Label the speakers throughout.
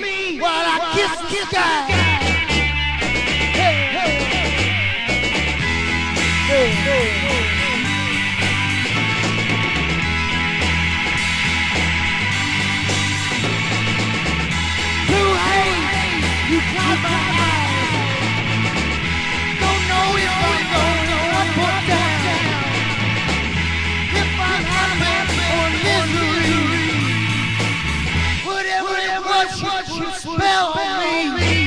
Speaker 1: me, while I kiss, kiss, kiss God. God. Help, me. me.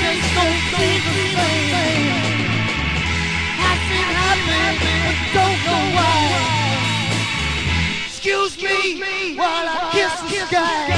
Speaker 1: don't the same. Don't know why. Excuse me while I kiss the sky.